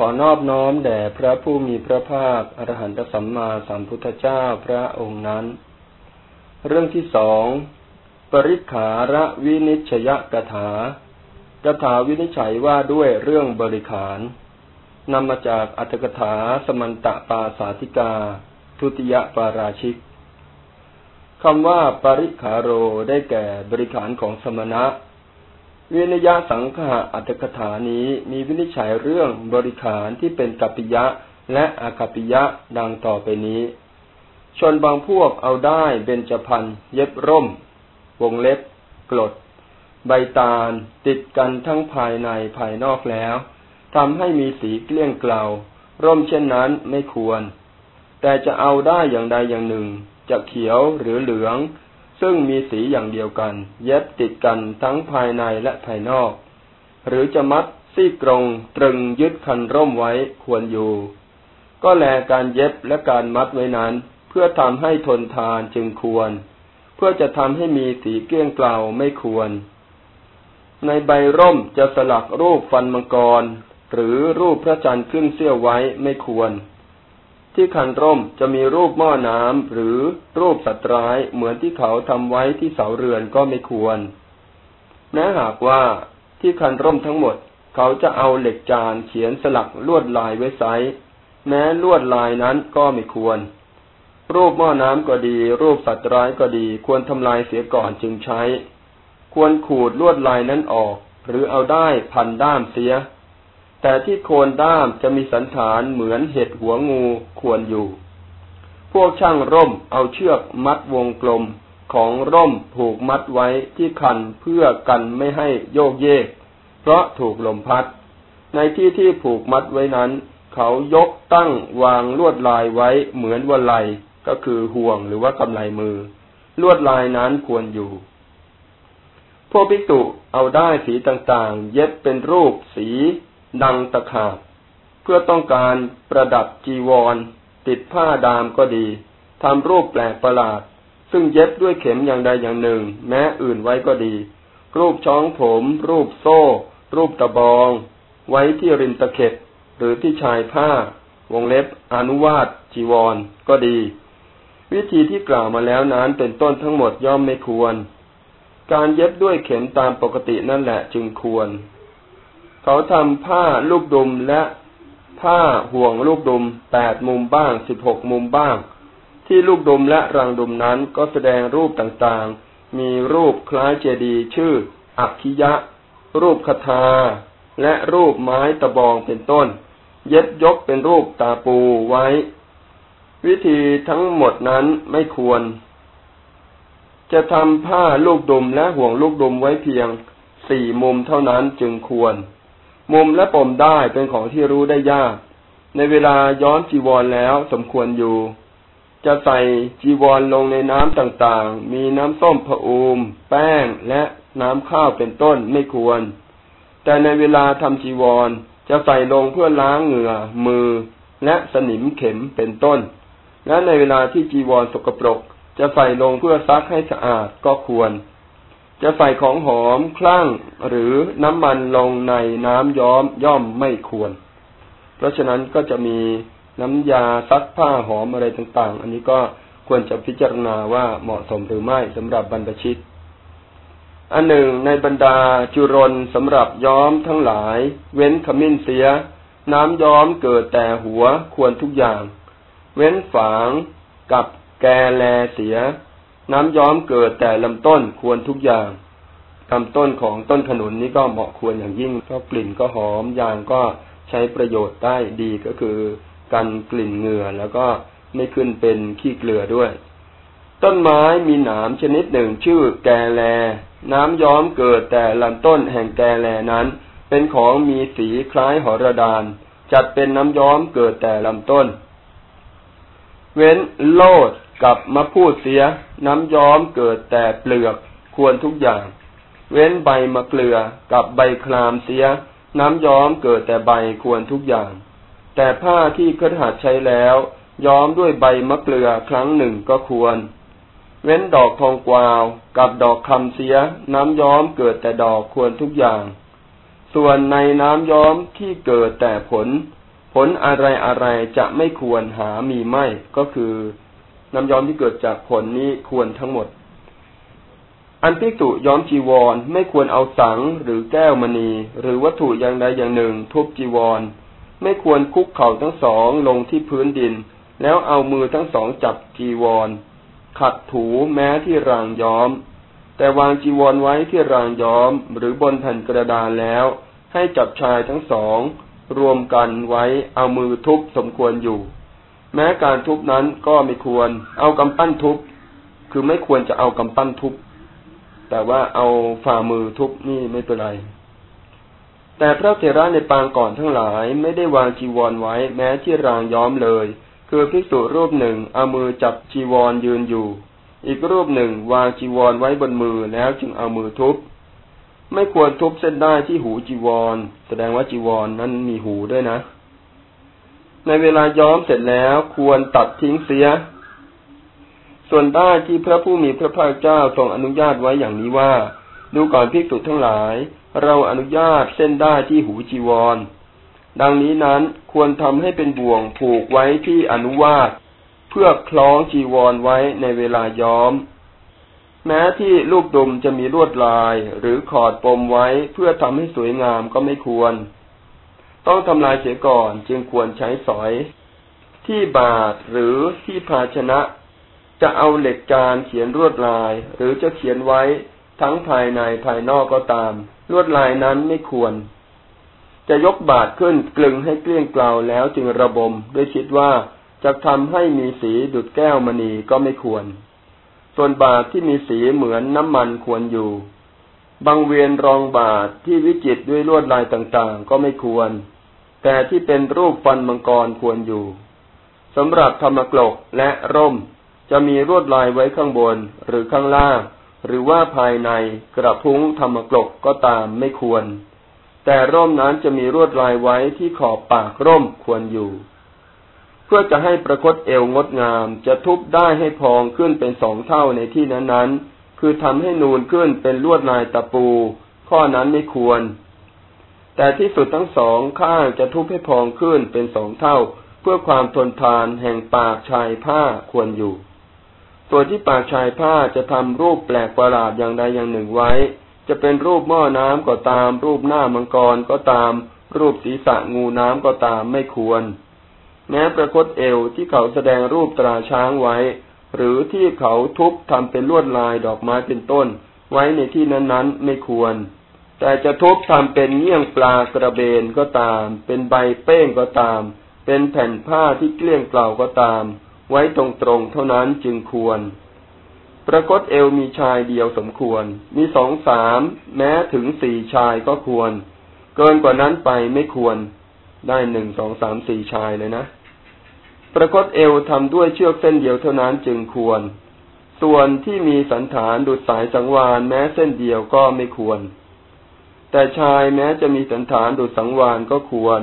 ขอนอบน้อมแด่พระผู้มีพระภาคอรหันตสัมมาสัมพุทธเจ้าพระองค์นั้น เรื่องที่สองปริขาระวินิชยกถากถาวินิจฉัยว่าด้วยเรื่องบริขารนำมาจากอัตถกถาสมันตะปาสาธิกา ทุติยปาราชิกคำว่าปริขาโรได้แก่บริขารของสมณะ วินยสังฆะอัตถกถานี้มีวินิจฉัยเรื่องบริขารที่เป็นกัปปิยะและอากัปปิยะดังต่อไปนี้ ชนบางพวกเอาได้เบญจพันเย็บร่ม วงเล็บกรดใบตาล ติดกันทั้งภายในภายนอกแล้วทำให้มีสีเกลี้ยงเกลาร่มเช่นนั้นไม่ควร แต่จะเอาได้อย่างใดอย่างหนึ่ง จะเขียวหรือเหลือง ซึ่งมีสีอย่างเดียวกัน เย็บติดกันทั้งภายในและภายนอก หรือจะมัดซี่กรงตรึงยึดคันร่มไว้ควรอยู่ ก็แลการเย็บและการมัดไว้นั้น เพื่อทำให้ทนทานจึงควร เพื่อจะทำให้มีสีเกลี้ยงเกลาไม่ควร ในใบร่มจะสลักรูปฟันมังกร หรือรูปพระจันทร์ขึ้นเสี้ยวไว้ไม่ควร ที่คันร่มจะมีรูปหม้อน้ำหรือรูปสัตว์ร้ายเหมือนที่เขาทำไว้ที่เสาเรือนก็ไม่ควรแม้หากว่าที่คันร่มทั้งหมด เขาจะเอาเหล็กจานเขียนสลักลวดลายไว้ไซแม้ลวดลายนั้นก็ไม่ควร รูปหม้อน้ำก็ดี รูปสัตว์ร้ายก็ดี ควรทำลายเสียก่อนจึงใช้ ควรขูดลวดลายนั้นออก หรือเอาได้พันด้ามเสีย แต่ที่โคนด้ามจะมีสันฐานเหมือนเห็ดหัวงูควรอยู่ พวกช่างร่มเอาเชือกมัดวงกลมของร่มผูกมัดไว้ที่คันเพื่อกันไม่ให้โยกเยก เพราะถูกลมพัด ในที่ที่ผูกมัดไว้นั้น เขายกตั้งวางลวดลายไว้เหมือนวลัยก็คือห่วงหรือว่ากำไลมือ ลวดลายนั้นควรอยู่ พวกภิกษุเอาได้สีต่างๆ เย็บเป็นรูปสี ดังตะขาบเพื่อต้องการประดับจีวร ติดผ้าดามก็ดีทำรูปแปลกประหลาด ซึ่งเย็บด้วยเข็มอย่างใดอย่างหนึ่ง แม้อื่นไว้ก็ดี รูปช้องผม รูปโซ่ รูปตะบอง ไว้ที่ริมตะเข็บหรือที่ชายผ้า วงเล็บอนุวาตจีวรก็ดี วิธีที่กล่าวมาแล้วนั้นเป็นต้นทั้งหมดย่อมไม่ควร การเย็บด้วยเข็มตามปกตินั่นแหละจึงควร เขาทำผ้าลูกดุมและผ้าห่วงลูกดุมแปดมุมบ้างสิบหกมุมบ้าง ที่ลูกดุมและรังดุมนั้นก็แสดงรูปต่างๆ มีรูปคล้ายเจดีย์ชื่ออักขิยะ รูปคาถาและรูปไม้ตะบองเป็นต้น เย็บยกเป็นรูปตาปูไว้ วิธีทั้งหมดนั้นไม่ควร จะทำผ้าลูกดุมและห่วงลูกดุมไว้เพียงสี่มุมเท่านั้นจึงควร มุมและปมได้เป็นของที่รู้ได้ยาก ในเวลาย้อนจีวรแล้วสมควรอยู่ จะใส่จีวรลงในน้ำต่างๆ มีน้ำส้มผอูม แป้งและน้ำข้าวเป็นต้นไม่ควร แต่ในเวลาทำจีวรจะใส่ลงเพื่อล้างเหงื่อ มือ และสนิมเข็มเป็นต้น และในเวลาที่จีวรสกปรก จะใส่ลงเพื่อซักให้สะอาดก็ควร จะใส่ของหอมคลั่งหรือน้ำมันลงในน้ำย้อมย่อมไม่ควร เพราะฉะนั้นก็จะมีน้ำยาซักผ้าหอมอะไรต่าง ๆ อันนี้ก็ควรจะพิจารณาว่าเหมาะสมหรือไม่สำหรับบรรพชิต อันหนึ่งในบรรดาจุรนสำหรับย้อมทั้งหลาย เว้นขมิ้นเสีย น้ำย้อมเกิดแต่หัวควรทุกอย่าง เว้นฝางกับแกแลเสีย น้ำย้อมเกิดแต่ลำต้นควรทุกอย่างลำต้นของต้นขนุนนี้ก็เหมาะควรอย่างยิ่งเพราะกลิ่นก็หอมยางก็ใช้ประโยชน์ได้ดีก็คือกันกลิ่นเหงื่อแล้วก็ไม่ขึ้นเป็นขี้เกลือด้วย ต้นไม้มีหนามชนิดหนึ่งชื่อแกแล น้ำย้อมเกิดแต่ลำต้นแห่งแกแลนั้น เป็นของมีสีคล้ายหอระดานจัดเป็นน้ำย้อมเกิดแต่ลำต้น เว้นโลดกับมะพูดเสีย น้ำย้อมเกิดแต่เปลือกควรทุกอย่าง เว้นใบมะเกลือกับใบคลามเสีย น้ำย้อมเกิดแต่ใบควรทุกอย่าง แต่ผ้าที่ครหัดใช้แล้ว ย้อมด้วยใบมะเกลือครั้งหนึ่งก็ควร เว้นดอกทองกวาวกับดอกคำเสีย น้ำย้อมเกิดแต่ดอกควรทุกอย่าง ส่วนในน้ำย้อมที่เกิดแต่ผล ผลอะไรอะไรจะไม่ควรหามีไม่ ก็คือน้ำย้อมที่เกิดจากผลนี้ควรทั้งหมด อันพิจุย้อมจีวรไม่ควรเอาสังหรือแก้วมณี หรือวัตถุอย่างใดอย่างหนึ่ง ทุบจีวร ไม่ควรคุกเข่าทั้งสองลงที่พื้นดิน แล้วเอามือทั้งสองจับจีวร ขัดถูแม้ที่รางย้อม แต่วางจีวรไว้ที่รางย้อมหรือบนแผ่นกระดานแล้ว ให้จับชายทั้งสอง รวมกันไว้เอามือทุบสมควรอยู่ แม้การทุบนั้นก็ไม่ควร เอากำปั้นทุบ คือไม่ควรจะเอากำปั้นทุบ แต่ว่าเอาฝ่ามือทุบนี่ไม่เป็นไร แต่พระเถระในปางก่อนทั้งหลายไม่ได้วางจีวรไว้ แม้ที่รางย้อมเลย คือภิกษุรูปหนึ่งเอามือจับจีวรยืนอยู่ อีกรูปหนึ่งวางจีวรไว้บนมือแล้วจึงเอามือทุบ ไม่ควรทุบเส้นได้ที่หูจีวร แสดงว่าจีวรนนั้นมีหูด้วยนะ ในเวลาย้อมเสร็จแล้วควรตัดทิ้งเสีย ส่วนได้ที่พระผู้มีพระภาคเจ้าทรงอนุญาตไว้อย่างนี้ว่า ดูก่อนภิกษุทั้งหลาย เราอนุญาตเส้นได้ที่หูจีวร ดังนี้นั้นควรทำให้เป็นบ่วงผูกไว้ที่อนุวาตเพื่อคล้องจีวรไว้ในเวลาย้อม แม้ที่ลูกดุมจะมีลวดลายหรือขอดปมไว้เพื่อทำให้สวยงามก็ไม่ควร ต้องทำลายเสียก่อนจึงควรใช้สอย ที่บาทหรือที่ภาชนะ จะเอาเหล็กจานเขียนรวดลาย หรือจะเขียนไว้ทั้งภายในภายนอกก็ตาม ลวดลายนั้นไม่ควร จะยกบาทขึ้นกลึงให้เกลี้ยงเกลาแล้วจึงระบมด้วยคิดว่าจะทำให้มีสีดุดแก้วมณีก็ไม่ควร ส่วนบาทที่มีสีเหมือนน้ำมันควรอยู่ บางเวียนรองบาทที่วิจิตด้วยลวดลายต่างๆ ก็ไม่ควร แต่ที่เป็นรูปฟันมังกรควรอยู่สำหรับธรรมกลกและร่มจะมีรวดลายไว้ข้างบนหรือข้างล่าง หรือว่าภายในกระพุ้งธรรมกลกก็ตามไม่ควร แต่ร่มนั้นจะมีรวดลายไว้ที่ขอบปากร่มควรอยู่ เพื่อจะให้ประคตเอวงดงาม จะทุบได้ให้พองขึ้นเป็นสองเท่าในที่นั้นๆ คือทำให้นูนขึ้นเป็นลวดลายตะปู ข้อนั้นไม่ควร แต่ที่สุดทั้งสองข้างจะทุบให้พองขึ้นเป็นสองเท่า เพื่อความทนทานแห่งปากชายผ้าควรอยู่ตัวที่ปากชายผ้าจะทำรูปแปลกประหลาดอย่างใดอย่างหนึ่งไว้ จะเป็นรูปหม้อน้ำก็ตาม รูปหน้ามังกรก็ตาม รูปศีรษะงูน้ำก็ตามไม่ควร แม้ประคตเอวที่เขาแสดงรูปตราช้างไว้ หรือที่เขาทุบทำเป็นลวดลายดอกไม้เป็นต้น ไว้ในที่นั้นๆไม่ควร แต่จะทุบทำเป็นเงี้ยงปลากระเบนก็ตาม เป็นใบเป้งก็ตาม เป็นแผ่นผ้าที่เกลี้ยงเกล่าก็ตาม ไว้ตรงๆเท่านั้นจึงควร ประคตเอวมีชายเดียวสมควร มีสองสามแม้ถึงสี่ชายก็ควร เกินกว่านั้นไปไม่ควร ได้หนึ่งสองสามสี่ชายเลยนะ ประคตเอวทำด้วยเชือกเส้นเดียวเท่านั้นจึงควร ส่วนที่มีสันฐานดุดสายสังวานแม้เส้นเดียวก็ไม่ควร แต่ชายแม้จะมีสันฐานดุสังวานก็ควร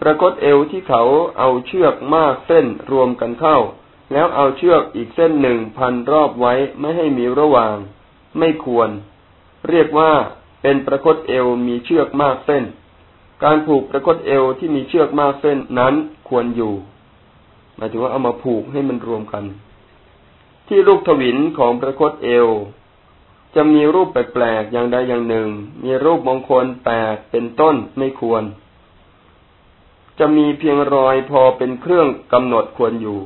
ประกฏเอวที่เขาเอาเชือกมากเส้นรวมกันเข้า แล้วเอาเชือกอีกเส้นหนึ่งพันรอบไว้ไม่ให้มีระหว่าง ไม่ควร เรียกว่าเป็นประคตเอวมีเชือกมากเส้น การผูกประคตเอวที่มีเชือกมากเส้นนั้นควรอยู่ มายถึงว่าเอามาผูกให้มันรวมกัน ที่ลูกถวินของประคตเอว จะมีรูปแปลกๆอย่างใดอย่างหนึ่ง มีรูปมงคลแปดเป็นต้นไม่ควร จะมีเพียงรอยพอเป็นเครื่องกำหนดควรอยู่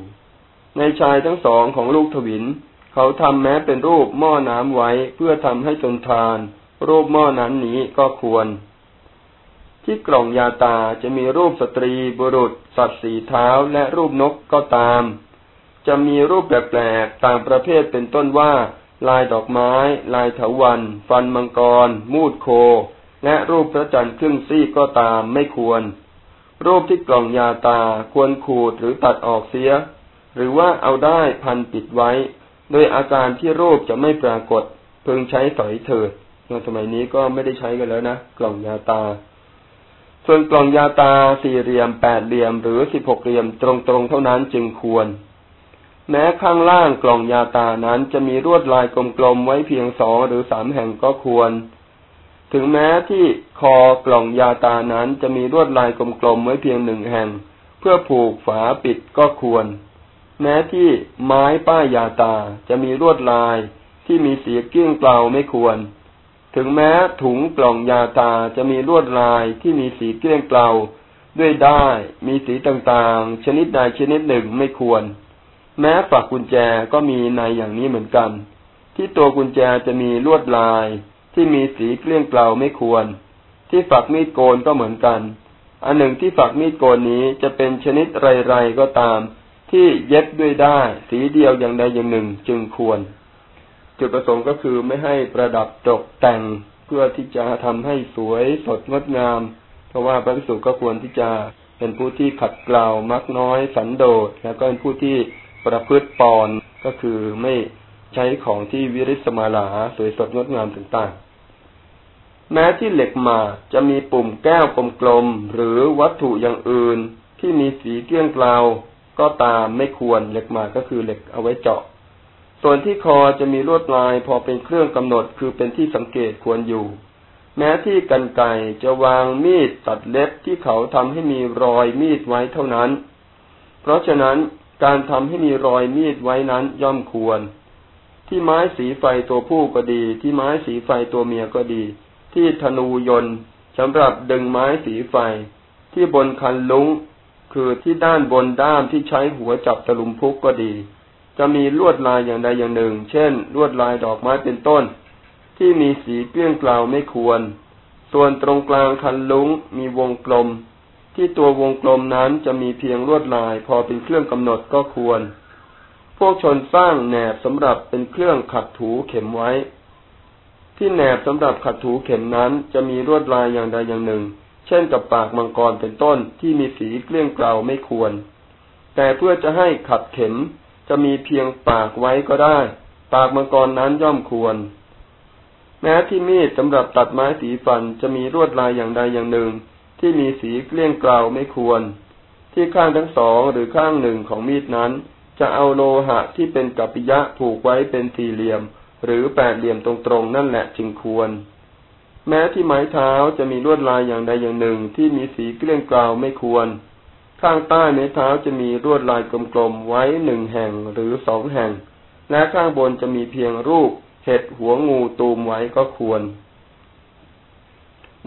ในชายทั้งสองของลูกถวินเขาทำแม้เป็นรูปหม้อน้ำไว้เพื่อทำให้ทนทาน รูปหม้อนั้นนี้ก็ควร ที่กล่องยาตาจะมีรูปสตรีบุรุษ สัตว์สีเท้าและรูปนกก็ตาม จะมีรูปแปลกๆต่างประเภทเป็นต้นว่า ลายดอกไม้ ลายเถาวัน ฟันมังกร มูดโค และรูปพระจันทร์ครึ่งซี่ก็ตามไม่ควร รูปที่กล่องยาตาควรขูดหรือตัดออกเสีย หรือว่าเอาได้พันปิดไว้ โดยอาการที่รูปจะไม่ปรากฏเพึงใช้สอยเถิดในสมัยนี้ก็ไม่ได้ใช้กันแล้วนะ กล่องยาตา ส่วนกล่องยาตาสี่เหลี่ยมแปดเหลี่ยมหรือสิบหกเหลี่ยมตรงๆเท่านั้นจึงควร แม้ข้างล่างกล่องยาตานั้นจะมีรวดลายกลมๆไว้เพียงสองหรือสามแห่งก็ควร ถึงแม้ที่คอกล่องยาตานั้นจะมีลวดลายกลมๆไว้เพียงหนึ่งแห่ง เพื่อผูกฝาปิดก็ควร แม้ที่ไม้ป้ายยาตาจะมีลวดลายที่มีสีเกี้ยงเกลาไม่ควร ถึงแม้ถุงกล่องยาตาจะมีลวดลายที่มีสีเกลี้ยงเกลาด้วยได้มีสีต่างๆ ชนิดใดชนิดหนึ่งไม่ควร แม้ฝักกุญแจก็มีในอย่างนี้เหมือนกัน ที่ตัวกุญแจจะมีลวดลายที่มีสีเกลี้ยงเกลาไม่ควร ที่ฝักมีดโกนก็เหมือนกัน อันหนึ่งที่ฝักมีดโกนนี้จะเป็นชนิดไรๆก็ตาม ที่เย็บด้วยได้ สีเดียวอย่างใดอย่างหนึ่งจึงควร จุดประสงค์ก็คือไม่ให้ประดับตกแต่งเพื่อที่จะทำให้สวยสดงดงาม เพราะว่าพระภิกษุก็ควรที่จะเป็นผู้ที่ขัดเกลามักน้อยสันโดษแล้วก็เป็นผู้ที่ประพฤติปอนก็คือไม่ใช้ของที่วิริสมาลาสวยสดงดงามต่างๆ แม้ที่เหล็กมาจะมีปุ่มแก้วกลมๆหรือวัตถุอย่างอื่นที่มีสีเกลี้ยงเกลาก็ตามไม่ควรเหล็กมาก็คือเหล็กเอาไว้เจาะ ส่วนที่คอจะมีลวดลายพอเป็นเครื่องกำหนดคือเป็นที่สังเกตควรอยู่ แม้ที่กันไก่จะวางมีดตัดเล็บที่เขาทำให้มีรอยมีดไว้เท่านั้น เพราะฉะนั้นการทำให้มีรอยมีดไว้นั้นย่อมควร ที่ไม้สีไฟตัวผู้ก็ดี ที่ไม้สีไฟตัวเมียก็ดี ที่ธนูยนต์สำหรับดึงไม้สีไฟ ที่บนคันลุงคือที่ด้านบนด้ามที่ใช้หัวจับตะลุมพุกก็ดี จะมีลวดลายอย่างใดอย่างหนึ่ง เช่น ลวดลายดอกไม้เป็นต้น ที่มีสีเกลี้ยงกล่าวไม่ควร ส่วนตรงกลางคันลุงมีวงกลม ที่ตัววงกลมนั้นจะมีเพียงลวดลาย พอเป็นเครื่องกำหนดก็ควร พวกชนสร้างแหนบสำหรับเป็นเครื่องขัดถูเข็มไว้ ที่แหนบสำหรับขัดถูเข็มนั้นจะมีลวดลายอย่างใดอย่างหนึ่ง เช่นกับปากมังกรเป็นต้นที่มีสีเกลี้ยงเกลาไม่ควร แต่เพื่อจะให้ขัดเข็ม จะมีเพียงปากไว้ก็ได้ ปากมังกรนั้นย่อมควร แม้ที่มีดสำหรับตัดไม้สีฟันจะมีลวดลายอย่างใดอย่างหนึ่ง ที่มีสีเกลี้ยงเกลาไม่ควร ที่ข้างทั้งสองหรือข้างหนึ่งของมีดนั้น จะเอาโลหะที่เป็นกัปปิยะผูกไว้เป็นสี่เหลี่ยม หรือแปดเหลี่ยมตรงๆนั่นแหละจึงควร แม้ที่ไม้เท้าจะมีลวดลายอย่างใดอย่างหนึ่งที่มีสีเกลี้ยงกลาวไม่ควร ข้างใต้ไม้เท้าจะมีลวดลายกลมๆไว้หนึ่งแห่งหรือสองแห่ง และข้างบนจะมีเพียงรูปเห็ดหัวงูตูมไว้ก็ควร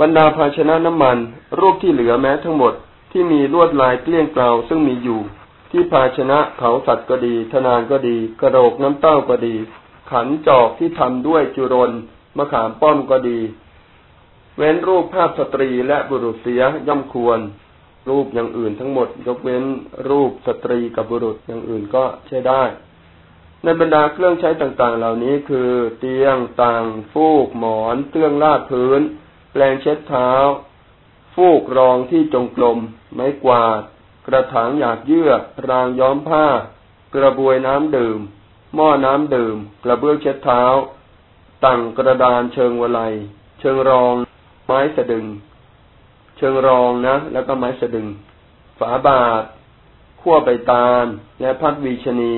บรรดาภาชนะน้ำมัน รูปที่เหลือแม้ทั้งหมดที่มีลวดลายเกลี้ยงเกลาซึ่งมีอยู่ ที่ภาชนะเผาสัตว์ก็ดี ทนานก็ดี กระโดกน้ำเต้าก็ดี ขันจอกที่ทำด้วยจุรนมะขามป้อมก็ดี เว้นรูปภาพสตรีและบุรุษเสียย่อมควร รูปอย่างอื่นทั้งหมด ยกเว้นรูปสตรีกับบุรุษอย่างอื่นก็ใช้ได้ ในบรรดาเครื่องใช้ต่างๆ เหล่านี้คือ เตียงต่างฟูกหมอนเครื่องลาดพื้น แปลงเช็ดเท้า ฟูกรองที่จงกลมไม้กวาด กระถางหยาดเยื่อ รางย้อมผ้า กระบวยน้ำดื่ม หม้อน้ำดื่ม กระเบื้องเช็ดเท้า ตั้งกระดานเชิงวลัย เชิงรอง ไม้สะดึง เชิงรองนะ แล้วก็ไม้สะดึง ฝาบาทขั้วใบตาล และพัดวีชนี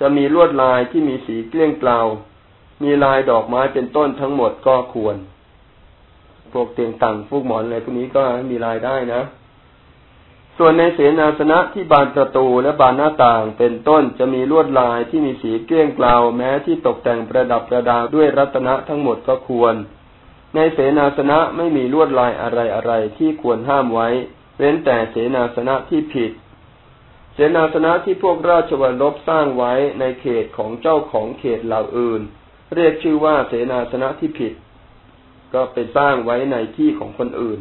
จะมีลวดลายที่มีสีเกลี้ยงเกลา มีลายดอกไม้เป็นต้นทั้งหมดก็ควร พวกเตียงต่างฟูกหมอนอะไรพวกนี้ก็มีลายได้นะ ส่วนในเสนาสนะที่บานประตูและบานหน้าต่างเป็นต้นจะมีลวดลายที่มีสีเกลี้ยงเกลาแม้ที่ตกแต่งประดับประดาด้วยรัตนะทั้งหมดก็ควร ในเสนาสนะไม่มีลวดลายอะไรอะไรที่ควรห้ามไว้ เว้นแต่เสนาสนะที่ผิด เสนาสนะที่พวกราชวัลลบสร้างไว้ในเขตของเจ้าของเขตเหล่าอื่น เรียกชื่อว่าเสนาสนะที่ผิด ก็ไปสร้างไว้ในที่ของคนอื่น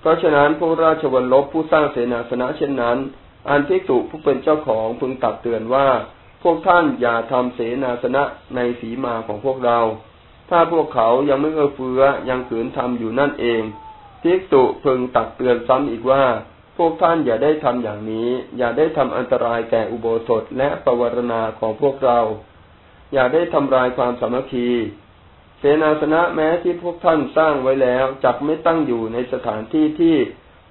เพราะฉะนั้นพวกราชวัลลบผู้สร้างเสนาสนะเช่นนั้น อันภิกษุผู้เป็นเจ้าของพึงตักเตือนว่า พวกท่านอย่าทำเสนาสนะในสีมาของพวกเรา ถ้าพวกเขายังไม่เอื้อเฟื้อยังขืนทำอยู่นั่นเองภิกษุพึงตักเตือนซ้ำอีกว่า พวกท่านอย่าได้ทำอย่างนี้ อย่าได้ทำอันตรายแก่อุโบสถและปวารณาของพวกเรา อย่าได้ทำลายความสามัคคีเสนาสนะแม้ที่พวกท่านสร้างไว้แล้วจักไม่ตั้งอยู่ในสถานที่ที่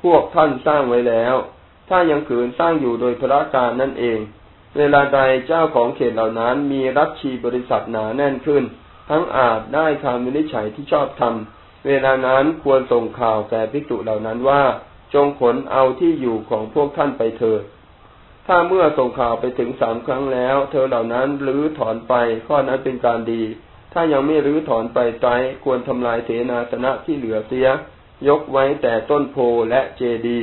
พวกท่านสร้างไว้แล้ว ถ้ายังขืนสร้างอยู่โดยพระการนั่นเอง เวลาใดเจ้าของเขตเหล่านั้นมีรัชชีบริษัทหนาแน่นขึ้น ทั้งอาจได้คำวินิจฉัยที่ชอบทำเวลานั้นควรส่งข่าวแก่ภิกษุเหล่านั้นว่า จงขนเอาที่อยู่ของพวกท่านไปเถิด ถ้าเมื่อส่งข่าวไปถึงสามครั้งแล้ว เธอเหล่านั้นรื้อถอนไปข้อนั้นเป็นการดี ถ้ายังไม่รื้อถอนไปไตควรทำลายเสนาสนะที่เหลือเสีย ยกไว้แต่ต้นโพและเจดี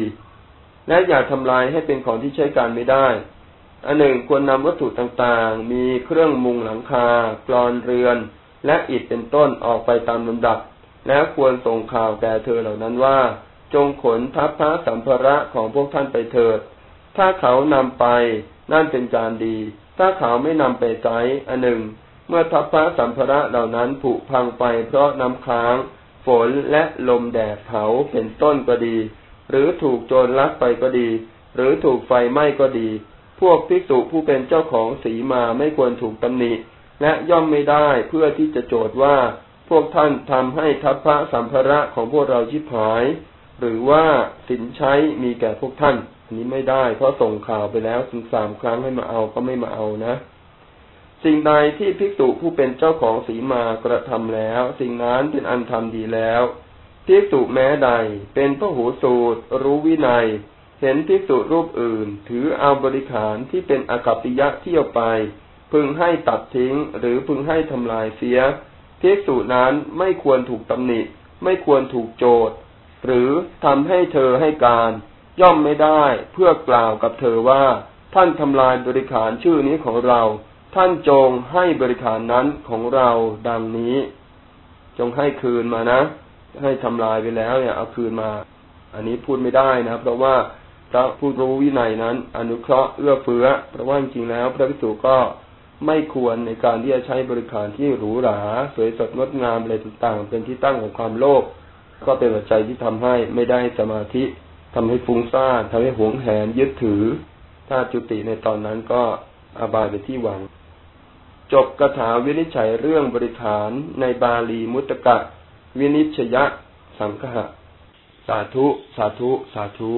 และอย่าทำลายให้เป็นของที่ใช้การไม่ได้อันหนึ่งควรนำวัตถุต่างๆ มีเครื่องมุงหลังคากรอนเรือน และอิฐเป็นต้นออกไปตามลำดับ แล้วควรส่งข่าวแก่เธอเหล่านั้นว่า จงขนทัพพระสัมภาระของพวกท่านไปเถิด ถ้าเขานำไปนั่นเป็นการดี ถ้าเขาไม่นำไปใช้อันหนึ่ง เมื่อทัพพระสัมภาระเหล่านั้นผุพังไปเพราะน้ำค้าง ฝนและลมแดดเผาเป็นต้นก็ดี หรือถูกโจรลักไปก็ดี หรือถูกไฟไหม้ก็ดี พวกภิกษุผู้เป็นเจ้าของสีมาไม่ควรถูกตำหนิ และย่อมไม่ได้เพื่อที่จะโจทย์ว่าพวกท่านทำให้ทัพพระสัมภาระของพวกเราชิบหาย หรือว่าสินใช้มีแก่พวกท่าน อันนี้ไม่ได้ เพราะส่งข่าวไปแล้วถึงสามครั้งให้มาเอาก็ไม่มาเอานะ สิ่งใดที่ภิกษุผู้เป็นเจ้าของสีมากระทำแล้ว สิ่งนั้นเป็นอันทำดีแล้วภิกษุแม้ใด เป็นพระหูสูตร รู้วินัย เห็นภิกษุรูปอื่น ถือเอาบริขารที่เป็นอกัปปิยะเที่ยวไป พึงให้ตัดทิ้งหรือพึงให้ทำลายเสียภิกษุนั้นไม่ควรถูกตำหนิ ไม่ควรถูกโจทย์ หรือทำให้เธอให้การ ย่อมไม่ได้เพื่อกล่าวกับเธอว่า ท่านทำลายบริขารชื่อนี้ของเรา ท่านจงให้บริขารนั้นของเราดังนี้ จงให้คืนมานะ ให้ทำลายไปแล้วเนี่ยเอาคืนมา อันนี้พูดไม่ได้นะ เพราะว่าพระผู้รู้วินัยนั้น อนุเคราะห์เอื้อเฟื้อเพราะว่าจริงแล้ว พระภิกษุก็ ไม่ควรในการที่จะใช้บริการที่หรูหราสวยสดงดงามอะไรต่างๆ เป็นที่ตั้งของความโลภก็เป็นปัจจัยที่ทำให้ไม่ได้สมาธิทำให้ฟุ้งซ่านทำให้หวงแหนยึดถือ ถ้าจุติในตอนนั้นก็อาบายไปที่หวัง จบกถาวินิจฉัยเรื่องบริขารในบาลีมุตกะ วินิจชยะ สังฆะสาธุ สาธุ สาธุ